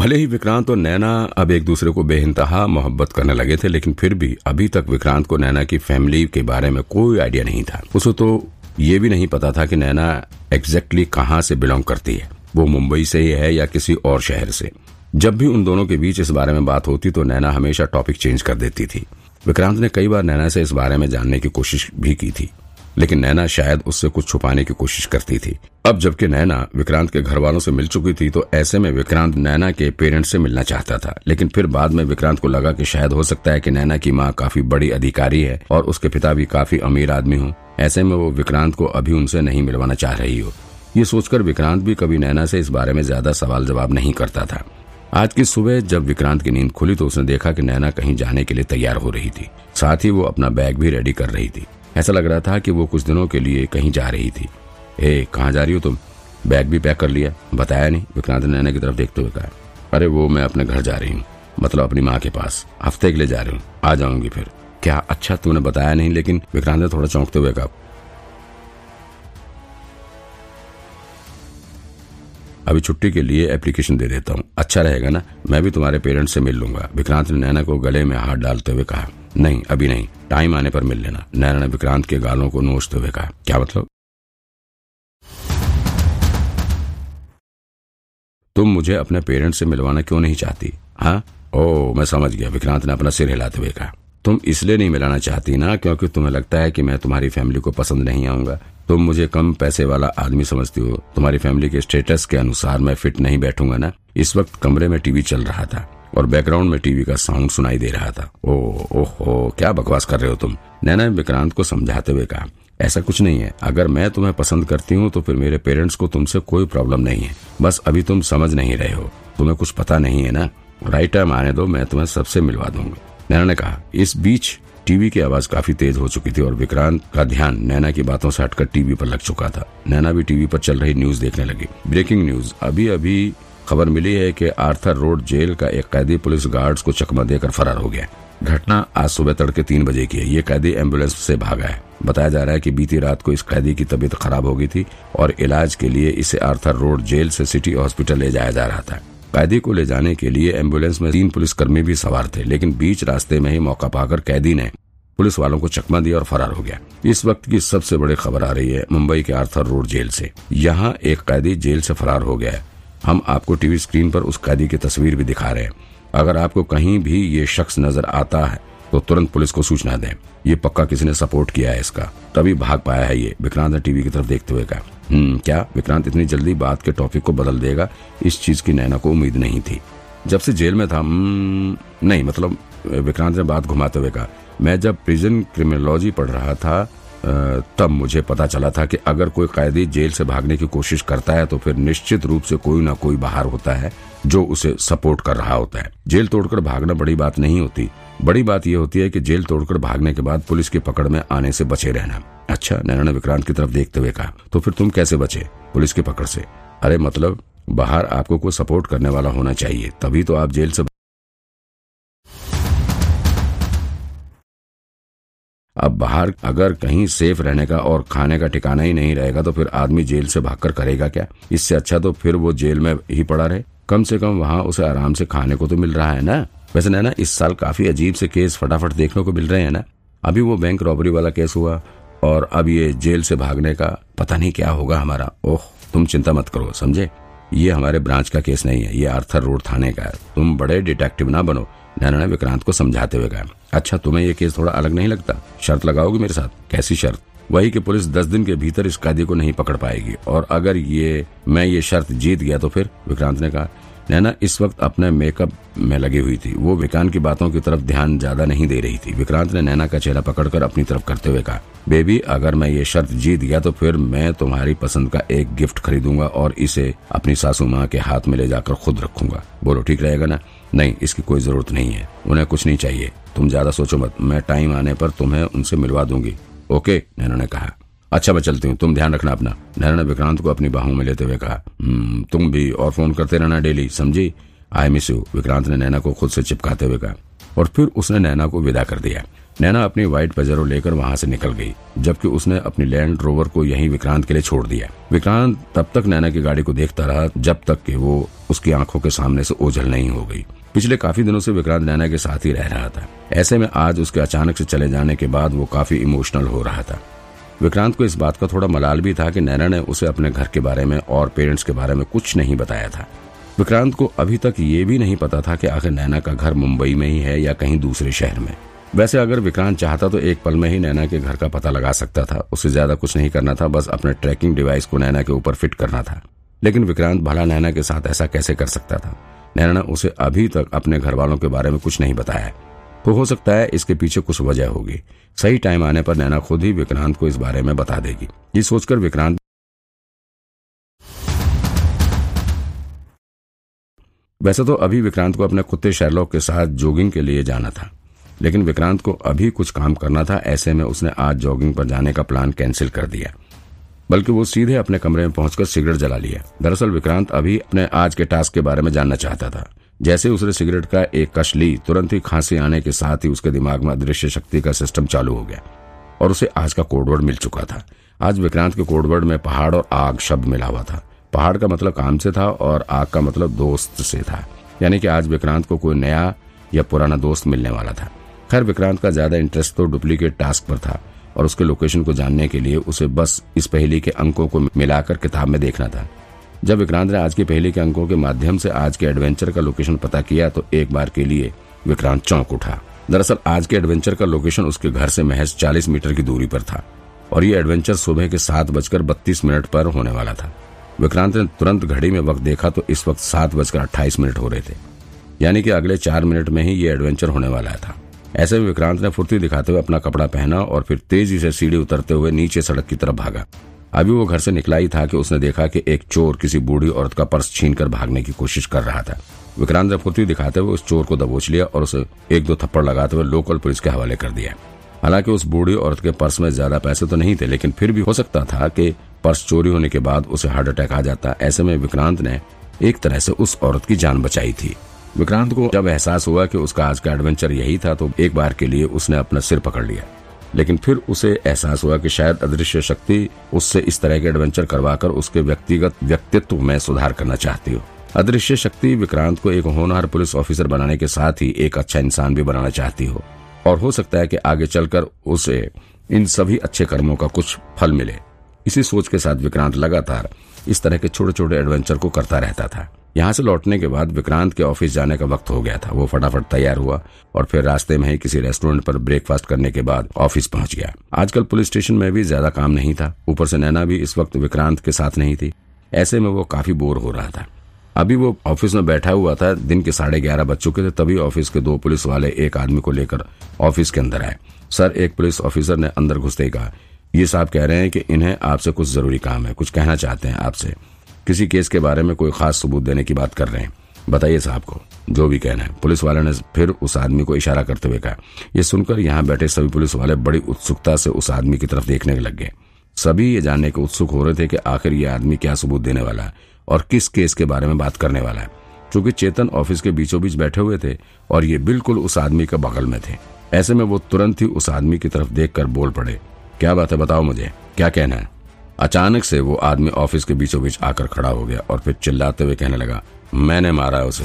भले ही विक्रांत और नैना अब एक दूसरे को बेइंतहा मोहब्बत करने लगे थे, लेकिन फिर भी अभी तक विक्रांत को नैना की फैमिली के बारे में कोई आइडिया नहीं था। उसे तो ये भी नहीं पता था कि नैना एग्जैक्टली कहाँ से बिलोंग करती है। वो मुंबई से ही है या किसी और शहर से। जब भी उन दोनों के बीच इस बारे में बात होती तो नैना हमेशा टॉपिक चेंज कर देती थी। विक्रांत ने कई बार नैना से इस बारे में जानने की कोशिश भी की थी। लेकिन नैना शायद उससे कुछ छुपाने की कोशिश करती थी। अब जबकि नैना विक्रांत के घर वालों से मिल चुकी थी तो ऐसे में विक्रांत नैना के पेरेंट्स से मिलना चाहता था। लेकिन फिर बाद में विक्रांत को लगा कि शायद हो सकता है कि नैना की माँ काफ़ी बड़ी अधिकारी है और उसके पिता भी काफ़ी अमीर आदमी हो। ऐसे में वो विक्रांत को अभी उनसे नहीं मिलवाना चाह रही हो। ये सोचकर विक्रांत भी कभी नैना से इस बारे में ज़्यादा सवाल जवाब नहीं करता था। आज की सुबह जब विक्रांत की नींद खुली तो उसने देखा कि नैना कहीं जाने के लिए तैयार हो रही थी। साथ ही वो अपना बैग भी रेडी कर रही थी। ऐसा लग रहा था कि वो कुछ दिनों के लिए कहीं जा रही थी। ए, कहाँ जा रही हो तुम? बैग भी पैक कर लिया। बताया नहीं विक्रांत ने नैना की तरफ़ देखते हुए कहा। अरे, वो मैं अपने घर जा रही हूँ मतलब अपनी माँ के पास। हफ़्ते के लिए जा रही हूँ, आ जाऊँगी फिर। क्या अच्छा तूने बताया नहीं, लेकिन विक्रांत ने थोड़ा चौंकते हुए कहा। अभी छुट्टी के लिए एप्लीकेशन दे देता हूँ। अच्छा रहेगा ना? मैं भी तुम्हारे पेरेंट्स से मिल लूँगा विक्रांत ने नैना को गले में हाथ डालते हुए कहा। नहीं, अभी नहीं। टाइम आने पर मिल लेना। नैना ने विक्रांत के गालों को नोचते हुए कहा। क्या मतलब? तुम मुझे अपने पेरेंट्स से मिलवाना क्यों नहीं चाहती? हाँ? ओ, मैं समझ गया। विक्रांत ने अपना सिर हिलाते हुए कहा। तुम इसलिए नहीं मिलाना चाहती ना, क्योंकि तुम्हें लगता है कि मैं तुम्हारी फैमिली को पसंद नहीं आऊँगा। तुम मुझे कम पैसे वाला आदमी समझती हो। तुम्हारी फैमिली के स्टेटस के अनुसार मैं फिट नहीं बैठूँगा ना। इस वक्त कमरे में टीवी चल रहा था। और बैकग्राउंड में टीवी का साउंड सुनाई दे रहा था। ओ, ओहो, क्या बकवास कर रहे हो तुम? नैना ने विक्रांत को समझाते हुए कहा, ऐसा कुछ नहीं है। अगर मैं तुम्हें पसंद करती हूँ तो फिर मेरे पेरेंट्स को तुमसे कोई प्रॉब्लम नहीं है। बस अभी तुम समझ नहीं रहे हो। तुम्हें कुछ पता नहीं है ना? राइट टाइम आने दो, मैं तुम्हें सबसे मिलवा दूँगा। नैना ने कहा, इस बीच टीवी की आवाज़ काफ़ी तेज हो चुकी थी और विक्रांत का ध्यान नैना की बातों से हटकर टीवी पर लग चुका था। नैना भी टीवी पर चल रही न्यूज़ देखने लगी। ब्रेकिंग न्यूज़ अभी अभी खबर मिली है कि आर्थर रोड जेल का एक कैदी पुलिस गार्ड्स को चकमा देकर फरार हो गया। घटना आज सुबह तड़के तीन बजे की है। ये कैदी एंबुलेंस से भागा है। बताया जा रहा है कि बीती रात को इस कैदी की तबीयत खराब हो गई थी और इलाज के लिए इसे आर्थर रोड जेल से सिटी हॉस्पिटल ले जाया जा रहा था। कैदी को ले जाने के लिए एंबुलेंस में तीन पुलिसकर्मी भी सवार थे, लेकिन बीच रास्ते में ही मौका पाकर कैदी ने पुलिस वालों को चकमा दिया और फरार हो गया। इस वक्त की सबसे बड़ी खबर आ रही है मुंबई के आर्थर रोड जेल से। यहाँ एक कैदी जेल से फरार हो गया है। हम आपको टीवी स्क्रीन पर उस कैदी की तस्वीर भी दिखा रहे हैं। अगर आपको कहीं भी ये शख्स नज़र आता है तो तुरंत पुलिस को सूचना दें। ये पक्का किसी ने सपोर्ट किया है इसका? तभी भाग पाया है ये। विक्रांत ने टीवी की तरफ़ देखते हुए कहा हम्म क्या विक्रांत इतनी जल्दी बात के टॉपिक को बदल देगा? इस चीज़ की नैना को उम्मीद नहीं थी। जब से जेल में था नहीं मतलब विक्रांत ने बात घुमाते हुए कहा, मैं जब प्रिजन क्रिमिनोलॉजी पढ़ रहा था तब मुझे पता चला था कि अगर कोई कैदी जेल से भागने की कोशिश करता है तो फिर निश्चित रूप से कोई ना कोई बाहर होता है, जो उसे सपोर्ट कर रहा होता है। जेल तोड़कर भागना बड़ी बात नहीं होती। बड़ी बात यह होती है कि जेल तोड़कर भागने के बाद पुलिस की पकड़ में आने से बचे रहना। अच्छा नैना ने विक्रांत की तरफ़ देखते हुए कहा तो फिर तुम कैसे बचे पुलिस की पकड़ से? अरे मतलब बाहर आपको कोई सपोर्ट करने वाला होना चाहिए, तभी तो आप जेल से अब बाहर अगर कहीं सेफ़ रहने का और खाने का ठिकाना ही नहीं रहेगा तो फिर आदमी जेल से भागकर करेगा क्या? इससे अच्छा तो फिर वो जेल में ही पड़ा रहे। कम से कम वहाँ उसे आराम से खाने को तो मिल रहा है ना? वैसे ना इस साल काफ़ी अजीब से केस फटाफट देखने को मिल रहे हैं ना? अभी वो बैंक रॉबरी वाला केस हुआ और अब ये जेल से भागने का पता नहीं क्या होगा हमारा। ओह, तुम चिंता मत करो, समझे? ये हमारे ब्रांच का केस नहीं है, ये आर्थर रोड थाने का है। तुम बड़े डिटेक्टिव ना बनो। नैना ने विक्रांत को समझाते हुए कहा अच्छा तुम्हें यह केस थोड़ा अलग नहीं लगता? शर्त लगाओगे मेरे साथ? कैसी शर्त? वही कि पुलिस दस दिन के भीतर इस कैदी को नहीं पकड़ पाएगी। और अगर ये, मैं ये शर्त जीत गया तो फिर, विक्रांत ने कहा, नैना, इस वक्त अपने मेकअप में लगी हुई थी। वो विक्रांत की बातों की तरफ़ ध्यान ज़्यादा नहीं दे रही थी। विक्रांत ने नैना का चेहरा पकड़कर अपनी तरफ़ करते हुए कहा, बेबी, अगर मैं ये शर्त जीत गया तो फिर मैं तुम्हारी पसंद का एक गिफ्ट खरीदूँगा और इसे अपनी सासू माँ के हाथ में ले जाकर खुद रखूँगा। बोलो, ठीक रहेगा ना? नहीं, इसकी कोई ज़रूरत नहीं है। उन्हें कुछ नहीं चाहिए। तुम ज़्यादा सोचो मत। मैं टाइम आने पर तुम्हें उनसे मिलवा दूँगी। ओके नैना ने कहा। अच्छा मैं चलती हूँ। तुम ध्यान रखना अपना। नैना ने विक्रांत को अपनी बाहों में लेते हुए कहा हम्म, तुम भी और फ़ोन करते रहना डेली समझी? आई मिस यू विक्रांत ने नैना को खुद से चिपकाते हुए कहा और फिर उसने नैना को विदा कर दिया। नैना अपनी व्हाइट पजेरो लेकर वहाँ से निकल गई जबकि उसने अपनी लैंड रोवर को यहीं विक्रांत के लिए छोड़ दिया। विक्रांत तब तक नैना की गाड़ी को देखता रहा जब तक कि वो उसकी आँखों के सामने से ओझल नहीं हो गई। पिछले काफ़ी दिनों से विक्रांत नैना के साथ ही रह रहा था। ऐसे में आज उसके अचानक से चले जाने के बाद वो काफ़ी इमोशनल हो रहा था। विक्रांत को इस बात का थोड़ा मलाल भी था कि नैना ने उसे अपने घर के बारे में और पेरेंट्स के बारे में कुछ नहीं बताया था। विक्रांत को अभी तक ये भी नहीं पता था कि आखिर नैना का घर मुंबई में ही है या कहीं दूसरे शहर में। वैसे अगर विक्रांत चाहता तो एक पल में ही नैना के घर का पता लगा सकता था। उसे ज़्यादा कुछ नहीं करना था, बस अपने ट्रैकिंग डिवाइस को नैना के ऊपर फिट करना था। लेकिन विक्रांत भला नैना के साथ ऐसा कैसे कर सकता था? नैना ने उसे अभी तक अपने घर वालों के बारे में कुछ नहीं बताया। तो हो सकता है इसके पीछे कुछ वजह होगी। सही टाइम आने पर नैना खुद ही विक्रांत को इस बारे में बता देगी। ये सोचकर विक्रांत वैसे तो अभी विक्रांत को अपने कुत्ते शेरलॉक के साथ जॉगिंग के लिए जाना था, लेकिन विक्रांत को अभी कुछ काम करना था, ऐसे में उसने आज जॉगिंग पर जाने का प्लान कैंसिल कर दिया। बल्कि वो सीधे अपने कमरे में पहुंचकर सिगरेट जला लिया दरअसल विक्रांत अभी अपने आज के टास्क के बारे में जानना चाहता था। जैसे उसने सिगरेट का एक कश ली, तुरंत ही खांसी आने के साथ ही उसके दिमाग में अदृश्य शक्ति का सिस्टम चालू हो गया और उसे आज का कोडवर्ड मिल चुका था। आज विक्रांत के कोडवर्ड में पहाड़ और आग शब्द मिला हुआ था। पहाड़ का मतलब काम से था और आग का मतलब दोस्त से था। यानी कि आज विक्रांत को कोई नया या पुराना दोस्त मिलने वाला था। खैर, विक्रांत का ज़्यादा इंटरेस्ट तो डुप्लीकेट टास्क पर था। और उसके लोकेशन को जानने के लिए उसे बस इस पहली के अंकों को मिलाकर किताब में देखना था। जब विक्रांत ने आज की पहली के अंकों के माध्यम से आज के एडवेंचर का लोकेशन पता किया तो एक बार के लिए विक्रांत चौंक उठा। दरअसल, आज के एडवेंचर का लोकेशन उसके घर से महज 40 मीटर की दूरी पर था और ये एडवेंचर सुबह के सात बजकर बत्तीस मिनट पर होने वाला था। विक्रांत ने तुरंत घड़ी में वक्त देखा तो इस वक्त सात बजकर अट्ठाईस मिनट हो रहे थे। यानी कि अगले चार मिनट में ही ये एडवेंचर होने वाला था। ऐसे में विक्रांत ने फुर्ती दिखाते हुए अपना कपड़ा पहना और फिर तेज़ी से सीढ़ी उतरते हुए नीचे सड़क की तरफ़ भागा। अभी वो घर से निकला ही था कि उसने देखा कि एक चोर किसी बूढ़ी औरत का पर्स छीनकर भागने की कोशिश कर रहा था। विक्रांत ने फुर्ती दिखाते हुए उस चोर को दबोच लिया और उसे एक दो थप्पड़ लगाते हुए लोकल पुलिस के हवाले कर दिया। हालाँकि उस बूढ़ी औरत के पर्स में ज़्यादा पैसे तो नहीं थे, लेकिन फिर भी हो सकता था कि पर्स चोरी होने के बाद उसे हार्ट अटैक आ जाता। ऐसे में विक्रांत ने एक तरह से उस औरत की जान बचाई थी। विक्रांत को जब एहसास हुआ कि उसका आज का एडवेंचर यही था तो एक बार के लिए उसने अपना सिर पकड़ लिया। लेकिन फिर उसे एहसास हुआ कि शायद अदृश्य शक्ति उससे इस तरह के एडवेंचर करवाकर उसके व्यक्तिगत व्यक्तित्व में सुधार करना चाहती हो। अदृश्य शक्ति विक्रांत को एक होनहार पुलिस ऑफिसर बनाने के साथ ही एक अच्छा इंसान भी बनाना चाहती हो। और हो सकता है कि आगे चलकर उसे इन सभी अच्छे कर्मों का कुछ फल मिले। इसी सोच के साथ विक्रांत लगातार इस तरह के छोटे छोटे एडवेंचर को करता रहता था। यहाँ से लौटने के बाद विक्रांत के ऑफ़िस जाने का वक्त हो गया था। वो फटाफट तैयार हुआ और फिर रास्ते में ही किसी रेस्टोरेंट पर ब्रेकफास्ट करने के बाद ऑफ़िस पहुँच गया। आजकल पुलिस स्टेशन में भी ज़्यादा काम नहीं था। ऊपर से नैना भी इस वक्त विक्रांत के साथ नहीं थी। ऐसे में वो काफ़ी बोर हो रहा था। अभी वो ऑफ़िस में बैठा हुआ था। दिन के साढ़े ग्यारह बज चुके थे, तभी ऑफ़िस के दो पुलिस वाले एक आदमी को लेकर ऑफ़िस के अंदर आए। सर, एक पुलिस ऑफिसर ने अंदर घुसते ही कहा, ये साहब कह रहे हैं कि इन्हें आपसे कुछ ज़रूरी काम है। कुछ कहना चाहते हैं आपसे। किसी केस के बारे में कोई खास सबूत देने की बात कर रहे हैं। बताइए साहब को, जो भी कहना है। पुलिस वाले ने फिर उस आदमी को इशारा करते हुए कहा। यह सुनकर यहाँ बैठे सभी पुलिस वाले बड़ी उत्सुकता से उस आदमी की तरफ़ देखने लग गए। सभी ये जानने के उत्सुक हो रहे थे कि आखिर ये आदमी क्या सबूत देने वाला है और किस केस के बारे में बात करने वाला है। क्योंकि चेतन ऑफ़िस के बीचों बीच बैठे हुए थे और ये बिल्कुल उस आदमी के बगल में थे। ऐसे में वो तुरंत ही उस आदमी की तरफ़ देखकर बोल पड़े। क्या बात है, बताओ मुझे। क्या कहना है? अचानक से वो आदमी ऑफ़िस के बीचों बीच आकर खड़ा हो गया और फिर चिल्लाते हुए कहने लगा, मैंने मारा उसे।